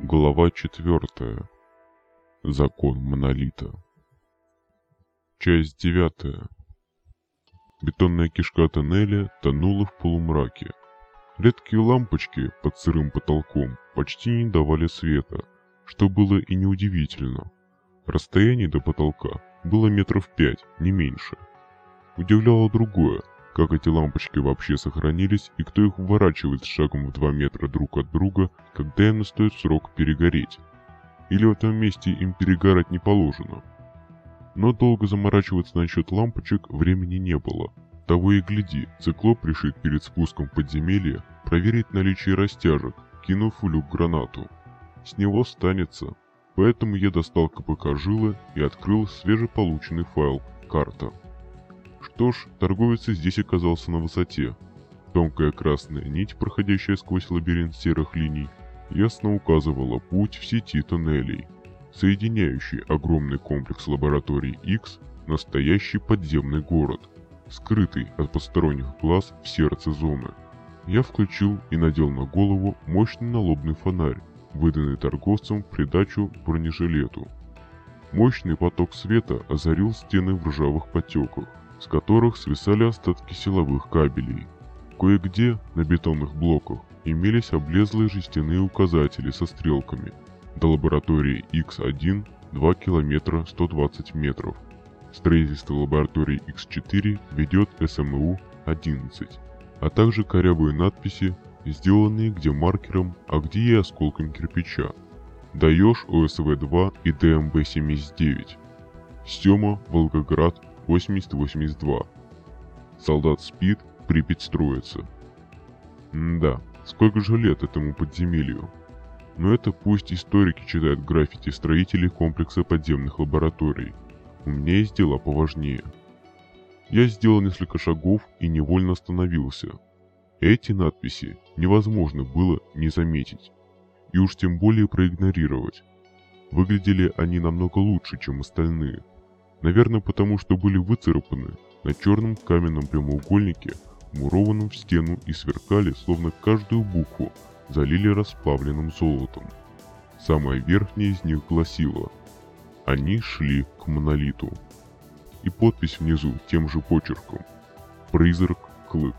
Глава четвертая. Закон монолита. Часть девятая. Бетонная кишка тоннеля тонула в полумраке. Редкие лампочки под сырым потолком почти не давали света, что было и неудивительно. Расстояние до потолка было метров пять, не меньше. Удивляло другое, как эти лампочки вообще сохранились и кто их вворачивает с шагом в 2 метра друг от друга, когда им настает срок перегореть. Или в этом месте им перегорать не положено. Но долго заморачиваться насчет лампочек времени не было. Того и гляди, циклоп решит перед спуском в подземелье проверить наличие растяжек, кинув в люк гранату. С него станется. Поэтому я достал КПК жилы и открыл свежеполученный файл «Карта». Что ж, торговец здесь оказался на высоте. Тонкая красная нить, проходящая сквозь лабиринт серых линий, ясно указывала путь в сети тоннелей, соединяющий огромный комплекс лабораторий X, настоящий подземный город, скрытый от посторонних глаз в сердце зоны. Я включил и надел на голову мощный налобный фонарь, выданный торговцем в придачу бронежилету. Мощный поток света озарил стены в ржавых потеках, с которых свисали остатки силовых кабелей. Кое-где на бетонных блоках имелись облезлые жестяные указатели со стрелками. До лаборатории X1 2 километра 120 метров. Строительство лаборатории X4 ведет СМУ-11, а также корявые надписи, сделанные где маркером, а где и осколком кирпича. Даешь ОСВ-2 и ДМБ-79. Стема, Волгоград, 80-82. Солдат спит, Припять строится. М да, сколько же лет этому подземелью? Но это пусть историки читают граффити строителей комплекса подземных лабораторий. У меня есть дела поважнее. Я сделал несколько шагов и невольно остановился. Эти надписи невозможно было не заметить. И уж тем более проигнорировать. Выглядели они намного лучше, чем остальные – Наверное, потому что были выцарапаны на черном каменном прямоугольнике, мурованном в стену и сверкали, словно каждую букву залили расплавленным золотом. Самая верхняя из них гласила «Они шли к монолиту». И подпись внизу тем же почерком «Призрак Клык».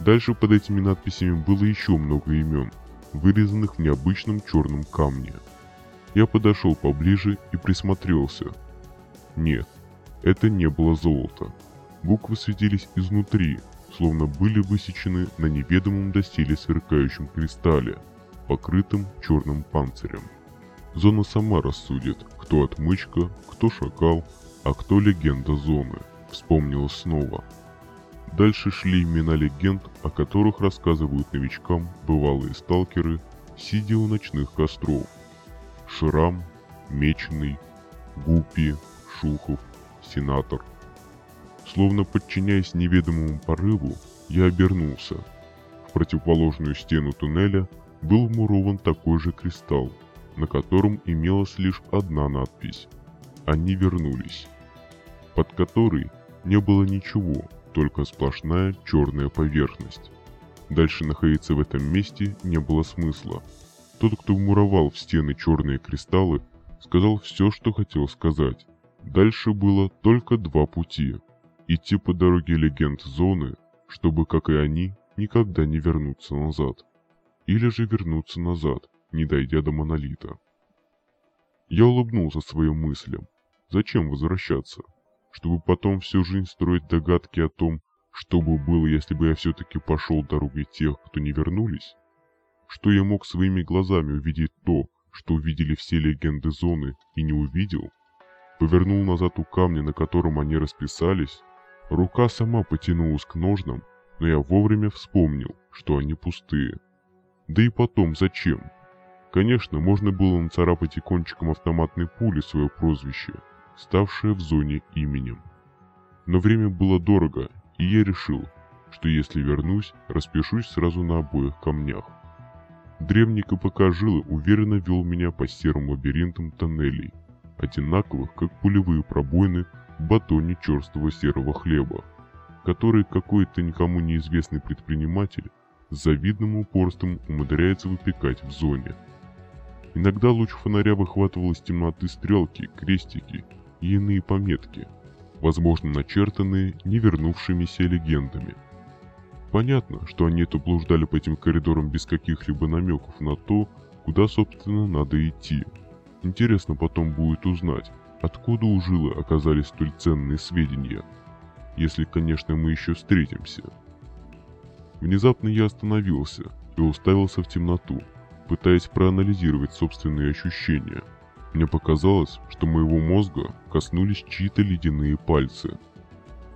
Дальше под этими надписями было еще много имен, вырезанных в необычном черном камне. Я подошел поближе и присмотрелся – нет, это не было золото. Буквы светились изнутри, словно были высечены на неведомом доселе сверкающем кристалле, покрытым черным панцирем. Зона сама рассудит, кто отмычка, кто шакал, а кто легенда зоны, вспомнила снова. Дальше шли имена легенд, о которых рассказывают новичкам бывалые сталкеры, сидя у ночных костров. Шрам, Меченый, Гупи, Шухов, сенатор. Словно подчиняясь неведомому порыву, я обернулся. В противоположную стену туннеля был вмурован такой же кристалл, на котором имелась лишь одна надпись «Они вернулись», под которой не было ничего, только сплошная черная поверхность. Дальше находиться в этом месте не было смысла. Тот, кто вмуровал в стены черные кристаллы, сказал все, что хотел сказать. Дальше было только два пути. Идти по дороге легенд зоны, чтобы, как и они, никогда не вернуться назад. Или же вернуться назад, не дойдя до монолита. Я улыбнулся своим мыслям. Зачем возвращаться? Чтобы потом всю жизнь строить догадки о том, что бы было, если бы я все-таки пошел дорогой тех, кто не вернулись? Что я мог своими глазами увидеть то, что увидели все легенды зоны и не увидел? Повернул назад у камня, на котором они расписались. Рука сама потянулась к ножнам, но я вовремя вспомнил, что они пустые. Да и потом, зачем? Конечно, можно было нацарапать и кончиком автоматной пули свое прозвище, ставшее в зоне именем. Но время было дорого, и я решил, что если вернусь, распишусь сразу на обоих камнях. Древний КПК Жилы уверенно вел меня по серым лабиринтам тоннелей – одинаковых, как пулевые пробоины в батоне черствого серого хлеба, который какой-то никому неизвестный предприниматель с завидным упорством умудряется выпекать в зоне. Иногда луч фонаря выхватывал из темноты стрелки, крестики и иные пометки, возможно начертанные не вернувшимися легендами. Понятно, что они это блуждали по этим коридорам без каких-либо намеков на то, куда собственно надо идти. Интересно потом будет узнать, откуда у Жилы оказались столь ценные сведения. Если, конечно, мы еще встретимся. Внезапно я остановился и уставился в темноту, пытаясь проанализировать собственные ощущения. Мне показалось, что моего мозга коснулись чьи-то ледяные пальцы.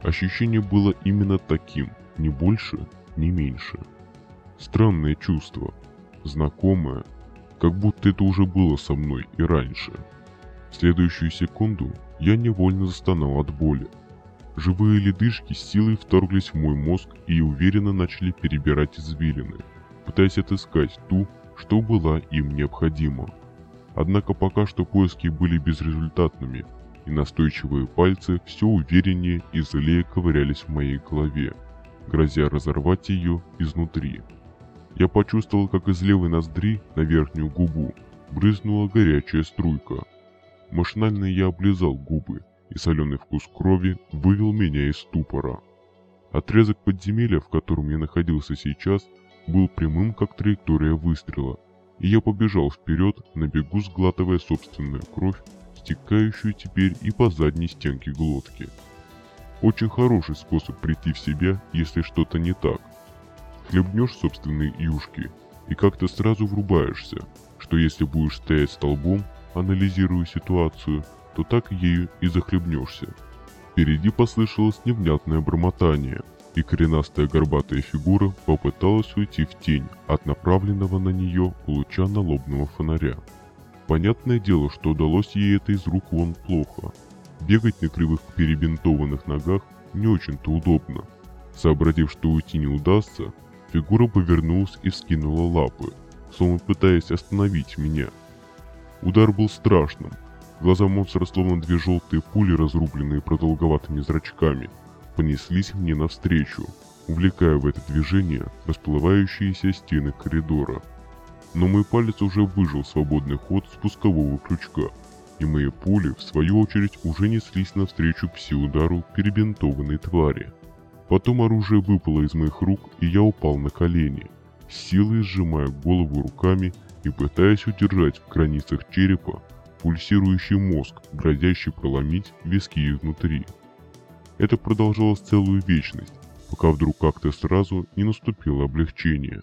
Ощущение было именно таким, ни больше, ни меньше. Странное чувство, знакомое, как будто это уже было со мной и раньше. В следующую секунду я невольно застонал от боли. Живые ледышки с силой вторглись в мой мозг и уверенно начали перебирать извилины, пытаясь отыскать ту, что была им необходима. Однако пока что поиски были безрезультатными, и настойчивые пальцы все увереннее и злее ковырялись в моей голове, грозя разорвать ее изнутри. Я почувствовал, как из левой ноздри на верхнюю губу брызнула горячая струйка. Машинально я облизал губы, и соленый вкус крови вывел меня из ступора. Отрезок подземелья, в котором я находился сейчас, был прямым, как траектория выстрела, и я побежал вперед, на бегу сглатывая собственную кровь, стекающую теперь и по задней стенке глотки. Очень хороший способ прийти в себя, если что-то не так. Хлебнешь собственные юшки и как-то сразу врубаешься, что если будешь стоять столбом, анализируя ситуацию, то так ею и захлебнешься. Впереди послышалось невнятное бормотание – и коренастая горбатая фигура попыталась уйти в тень от направленного на нее луча налобного фонаря. Понятное дело, что удалось ей это из рук вон плохо. Бегать на кривых перебинтованных ногах не очень-то удобно. Сообразив, что уйти не удастся, фигура повернулась и вскинула лапы, словно пытаясь остановить меня. Удар был страшным. Глаза монстра словно две желтые пули, разрубленные продолговатыми зрачками – понеслись мне навстречу, увлекая в это движение расплывающиеся стены коридора. Но мой палец уже выжил свободный ход спускового крючка, и мои пули, в свою очередь, уже неслись навстречу пси-удару перебинтованной твари. Потом оружие выпало из моих рук, и я упал на колени, силой сжимая голову руками и пытаясь удержать в границах черепа пульсирующий мозг, грозящий проломить виски изнутри. Это продолжалось целую вечность, пока вдруг как-то сразу не наступило облегчение.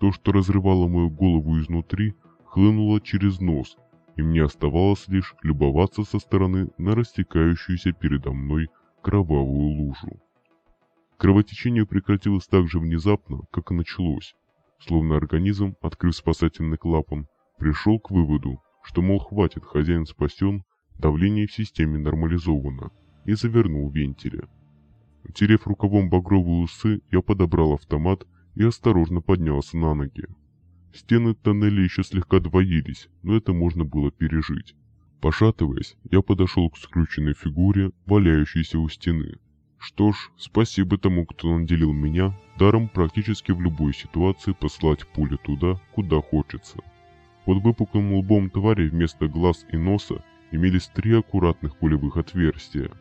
То, что разрывало мою голову изнутри, хлынуло через нос, и мне оставалось лишь любоваться со стороны на растекающуюся передо мной кровавую лужу. Кровотечение прекратилось так же внезапно, как и началось, словно организм, открыв спасательный клапан, пришел к выводу, что, мол, хватит, хозяин спасен, давление в системе нормализовано, и завернул вентиля. Утерев рукавом багровые усы, я подобрал автомат и осторожно поднялся на ноги. Стены тоннеля еще слегка двоились, но это можно было пережить. Пошатываясь, я подошел к скрюченной фигуре, валяющейся у стены. Что ж, спасибо тому, кто наделил меня даром практически в любой ситуации послать пулю туда, куда хочется. Под выпуклым лбом твари вместо глаз и носа имелись три аккуратных пулевых отверстия –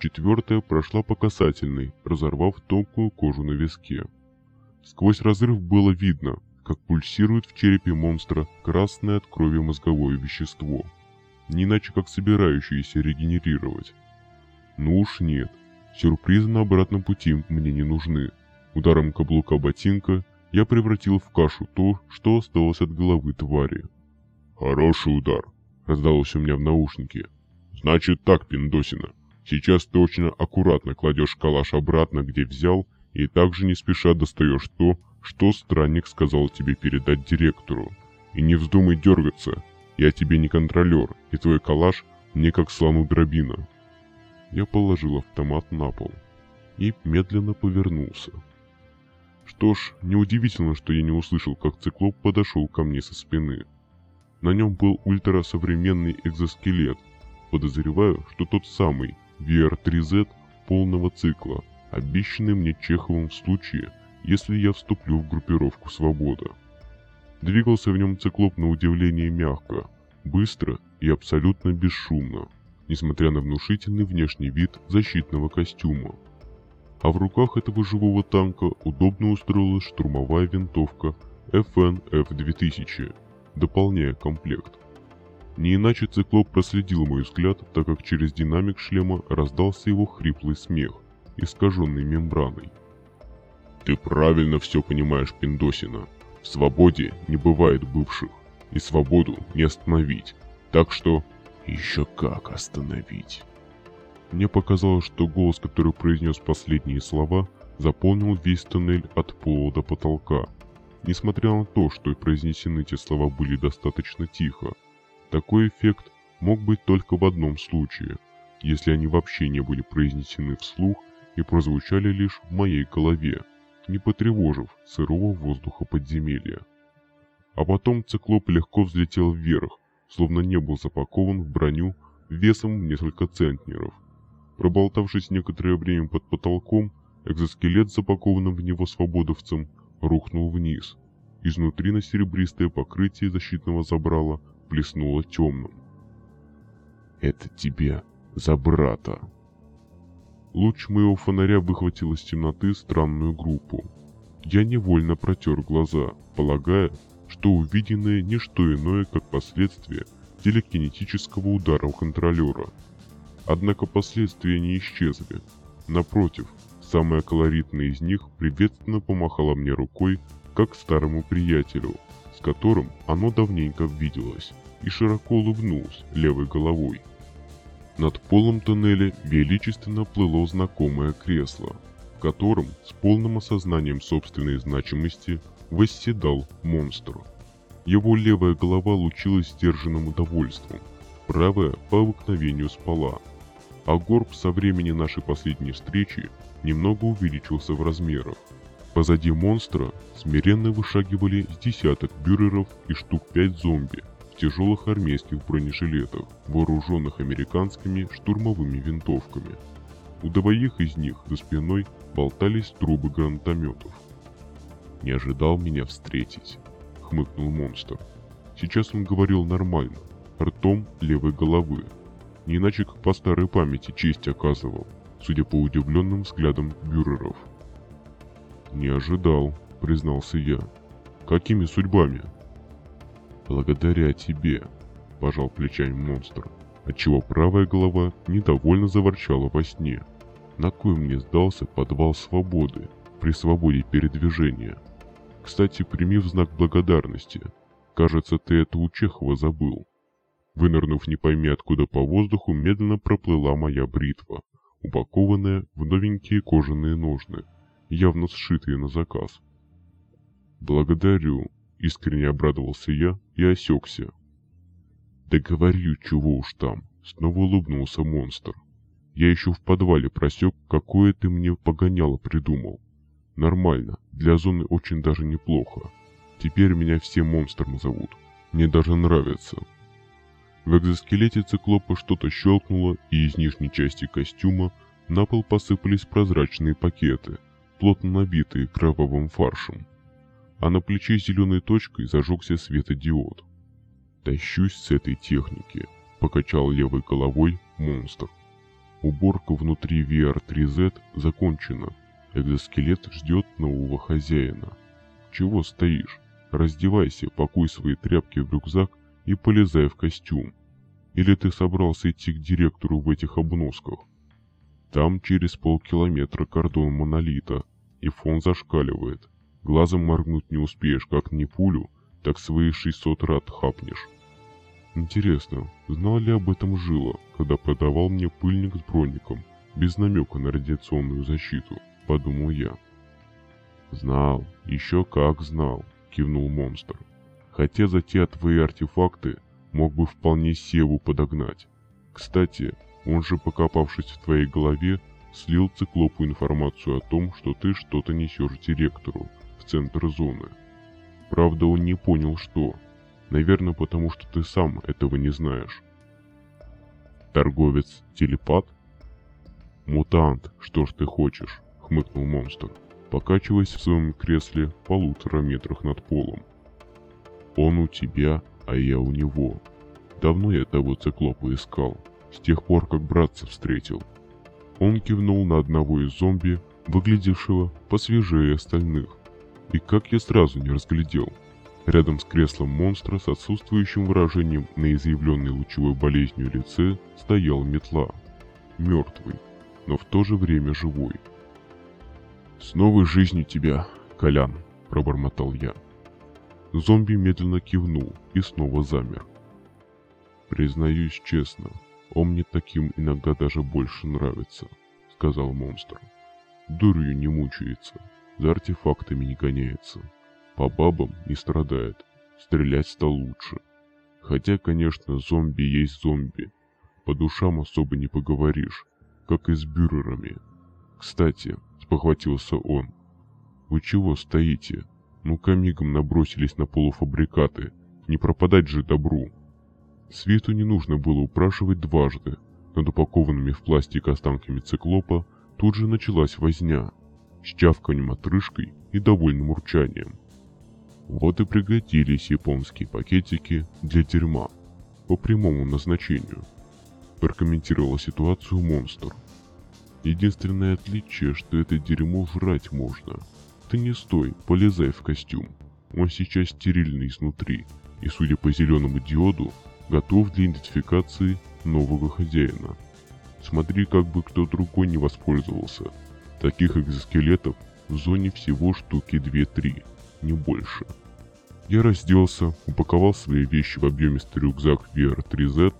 Четвертая прошла по касательной, разорвав тонкую кожу на виске. Сквозь разрыв было видно, как пульсирует в черепе монстра красное от крови мозговое вещество, не иначе как собирающееся регенерировать. Ну уж нет, сюрпризы на обратном пути мне не нужны. Ударом каблука ботинка я превратил в кашу то, что осталось от головы твари. «Хороший удар!» — раздалось у меня в наушнике. «Значит так, Пиндосина, Сейчас ты очень аккуратно кладешь калаш обратно, где взял, и также не спеша достаешь то, что странник сказал тебе передать директору. И не вздумай дергаться, я тебе не контролер, и твой калаш мне как слону дробина. Я положил автомат на пол и медленно повернулся. Что ж, неудивительно, что я не услышал, как циклоп подошел ко мне со спины. На нем был ультрасовременный экзоскелет. Подозреваю, что тот самый, VR3Z полного цикла, обещанный мне Чеховым в случае, если я вступлю в группировку «Свобода». Двигался в нем циклоп на удивление мягко, быстро и абсолютно бесшумно, несмотря на внушительный внешний вид защитного костюма. А в руках этого живого танка удобно устроилась штурмовая винтовка FN F2000, дополняя комплект. Не иначе циклоп проследил мой взгляд, так как через динамик шлема раздался его хриплый смех, искаженный мембраной. «Ты правильно все понимаешь, Пиндосина. В свободе не бывает бывших, и свободу не остановить. Так что...» «Еще как остановить?» Мне показалось, что голос, который произнес последние слова, заполнил весь туннель от пола до потолка. Несмотря на то, что произнесены эти слова были достаточно тихо, такой эффект мог быть только в одном случае, если они вообще не были произнесены вслух и прозвучали лишь в моей голове, не потревожив сырого воздуха подземелья. А потом циклоп легко взлетел вверх, словно не был запакован в броню весом в несколько центнеров. Проболтавшись некоторое время под потолком, экзоскелет, запакованным в него свободовцем, рухнул вниз. Изнутри на серебристое покрытие защитного забрала плеснуло темным. «Это тебе за брата!» Луч моего фонаря выхватил из темноты странную группу. Я невольно протер глаза, полагая, что увиденное не что иное, как последствия телекинетического удара у контролера. Однако последствия не исчезли. Напротив, самая колоритная из них приветственно помахала мне рукой, как старому приятелю, с которым оно давненько виделось, и широко улыбнулась левой головой. Над полом туннеля величественно плыло знакомое кресло, в котором с полным осознанием собственной значимости восседал монстр. Его левая голова лучилась сдержанным удовольствием, правая по обыкновению спала, а горб со времени нашей последней встречи немного увеличился в размерах. Позади монстра смиренно вышагивали с десяток бюреров и штук пять зомби в тяжелых армейских бронежилетах, вооруженных американскими штурмовыми винтовками. У двоих из них за спиной болтались трубы гранатометов. «Не ожидал меня встретить», — хмыкнул монстр. Сейчас он говорил нормально, ртом левой головы. Не иначе как по старой памяти честь оказывал, судя по удивленным взглядам бюреров. «Не ожидал», — признался я. «Какими судьбами?» «Благодаря тебе», — пожал плечами монстр, отчего правая голова недовольно заворчала во сне. «На кой мне сдался подвал свободы при свободе передвижения?» Кстати, прими в знак благодарности. Кажется, ты это у Чехова забыл. Вынырнув не пойми откуда по воздуху, медленно проплыла моя бритва, упакованная в новенькие кожаные ножны, явно сшитые на заказ. «Благодарю», — искренне обрадовался я и осекся. «Да говорю, чего уж там», — снова улыбнулся монстр. «Я еще в подвале просек, какое ты мне погоняло придумал. Нормально, для зоны очень даже неплохо. Теперь меня все монстром зовут. Мне даже нравится. В экзоскелете циклопа что-то щелкнуло, и из нижней части костюма на пол посыпались прозрачные пакеты, плотно набитые кровавым фаршем. А на плече зеленой точкой зажегся светодиод. «Тащусь с этой техники», — покачал левой головой монстр. Уборка внутри VR3Z закончена, Экзоскелет ждет нового хозяина. Чего стоишь? Раздевайся, пакуй свои тряпки в рюкзак и полезай в костюм. Или ты собрался идти к директору в этих обносках? Там через полкилометра кордон монолита, и фон зашкаливает. Глазом моргнуть не успеешь, как не пулю, так свои 600 рад хапнешь. Интересно, знал ли об этом Жила, когда продавал мне пыльник с броником, без намека на радиационную защиту? подумал я. Знал, еще как знал, кивнул монстр. Хотя за те твои артефакты мог бы вполне Севу подогнать. Кстати, он же, покопавшись в твоей голове, слил циклопу информацию о том, что ты что-то несешь директору в центр зоны. Правда, он не понял, что. Наверное, потому что ты сам этого не знаешь. Торговец-телепат? Мутант, что ж ты хочешь? хмыкнул монстр, покачиваясь в своем кресле в полутора метрах над полом. Он у тебя, а я у него. Давно я того циклопа искал, с тех пор, как братца встретил. Он кивнул на одного из зомби, выглядевшего посвежее остальных. И как я сразу не разглядел. Рядом с креслом монстра с отсутствующим выражением на изъявленной лучевой болезнью лице стояла метла. Мертвый, но в то же время живой. «С новой жизнью тебя, Колян!» – пробормотал я. Зомби медленно кивнул и снова замер. «Признаюсь честно, он мне таким иногда даже больше нравится», — сказал монстр. «Дурью не мучается, за артефактами не гоняется, по бабам не страдает, стрелять стал лучше. Хотя, конечно, зомби есть зомби, по душам особо не поговоришь, как и с бюрерами. Кстати, спохватился он, вы чего стоите? Ну-ка мигом набросились на полуфабрикаты, не пропадать же добру. Свету не нужно было упрашивать дважды. Над упакованными в пластик останками циклопа тут же началась возня, с чавканием отрыжкой и довольным урчанием. Вот и пригодились японские пакетики для дерьма по прямому назначению. Прокомментировала ситуацию монстр. Единственное отличие, что это дерьмо жрать можно. Ты не стой, полезай в костюм. Он сейчас стерильный изнутри, и судя по зеленому диоду, готов для идентификации нового хозяина. Смотри, как бы кто другой не воспользовался. Таких экзоскелетов в зоне всего штуки 2-3, не больше. Я разделся, упаковал свои вещи в объемистый рюкзак VR3Z,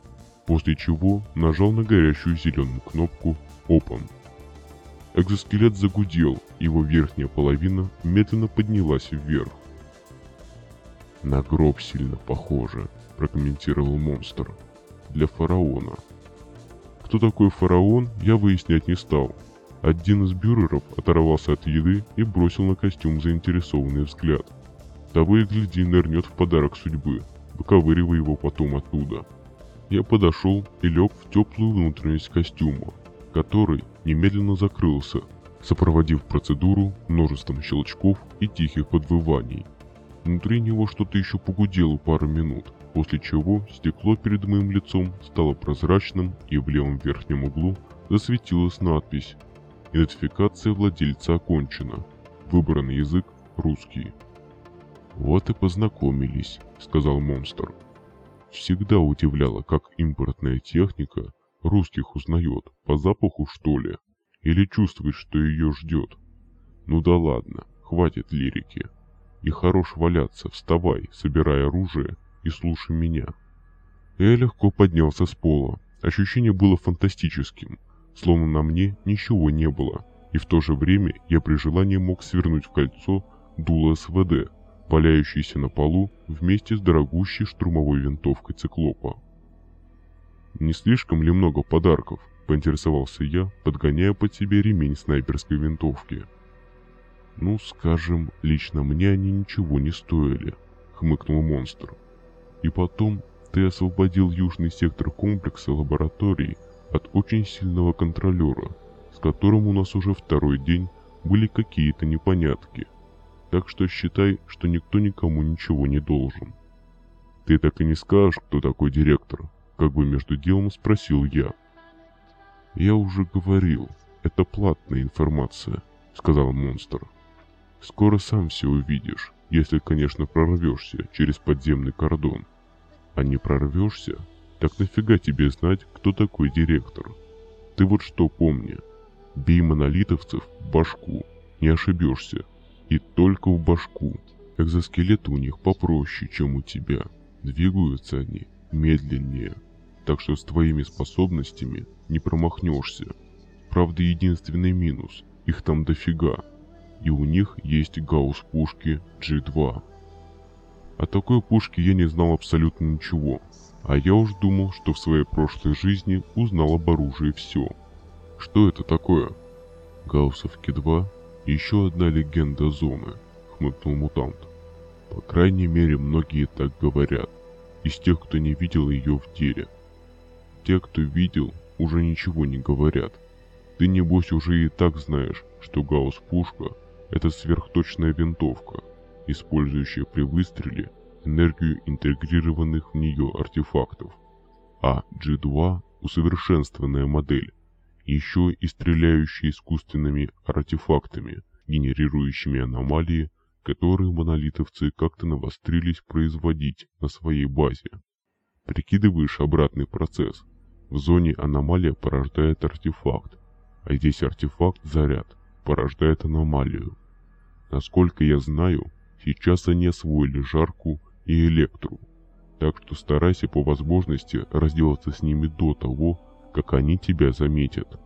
после чего нажал на горящую зеленую кнопку Open. Экзоскелет загудел, его верхняя половина медленно поднялась вверх. На гроб сильно похоже, прокомментировал монстр. Для фараона. Кто такой фараон, я выяснять не стал. Один из бюреров оторвался от еды и бросил на костюм заинтересованный взгляд. Того и гляди нырнет в подарок судьбы, выковыривая его потом оттуда. Я подошел и лег в теплую внутренность костюма, который немедленно закрылся, сопроводив процедуру множеством щелчков и тихих подвываний. Внутри него что-то еще погудело пару минут, после чего стекло перед моим лицом стало прозрачным и в левом верхнем углу засветилась надпись «Идентификация владельца окончена. Выбранный язык – русский». «Вот и познакомились», – сказал монстр. Всегда удивляло, как импортная техника русских узнает, по запаху что ли, или чувствует, что ее ждет. Ну да ладно, хватит лирики. И хорош валяться, вставай, собирай оружие и слушай меня. Я легко поднялся с пола. Ощущение было фантастическим, словно на мне ничего не было, и в то же время я при желании мог свернуть в кольцо дуло СВД, валяющееся на полу вместе с дорогущей штурмовой винтовкой циклопа. «Не слишком ли много подарков?» – поинтересовался я, подгоняя под себе ремень снайперской винтовки. «Ну, скажем, лично мне они ничего не стоили», — хмыкнул монстр. И потом ты освободил южный сектор комплекса лабораторий от очень сильного контролера, с которым у нас уже второй день были какие-то непонятки. Так что считай, что никто никому ничего не должен. Ты так и не скажешь, кто такой директор, как бы между делом спросил я. Я уже говорил, это платная информация, сказал монстр. Скоро сам все увидишь если, конечно, прорвешься через подземный кордон. А не прорвешься, так нафига тебе знать, кто такой директор? Ты вот что помни, бей монолитовцев в башку, не ошибешься. И только в башку. Экзоскелеты у них попроще, чем у тебя. Двигаются они медленнее. Так что с твоими способностями не промахнешься. Правда, единственный минус. Их там дофига и у них есть гаусс-пушки G2. О такой пушке я не знал абсолютно ничего, а я уж думал, что в своей прошлой жизни узнал об оружии все. Что это такое? Гауссовки 2 еще одна легенда зоны, хмыкнул мутант. По крайней мере, многие так говорят, из тех, кто не видел ее в деле. Те, кто видел, уже ничего не говорят. Ты, небось, уже и так знаешь, что гаусс-пушка это сверхточная винтовка, использующая при выстреле энергию интегрированных в нее артефактов, а G2 – усовершенствованная модель, еще и стреляющая искусственными артефактами, генерирующими аномалии, которые монолитовцы как-то навострились производить на своей базе. Прикидываешь обратный процесс. В зоне аномалия порождает артефакт, а здесь артефакт заряд порождает аномалию. Насколько я знаю, сейчас они освоили жарку и электру, так что старайся по возможности разделаться с ними до того, как они тебя заметят.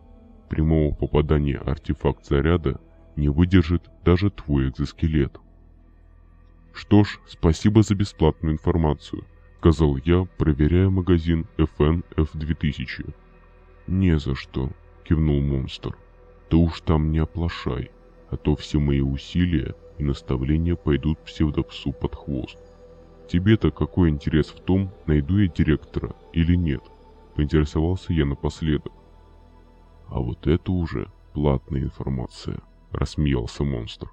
Прямого попадания артефакт заряда не выдержит даже твой экзоскелет. Что ж, спасибо за бесплатную информацию, сказал я, проверяя магазин FN F2000. Не за что, кивнул монстр. Ты уж там не оплошай, а то все мои усилия и наставления пойдут псевдопсу под хвост. Тебе-то какой интерес в том, найду я директора или нет? Поинтересовался я напоследок. А вот это уже платная информация, рассмеялся монстр.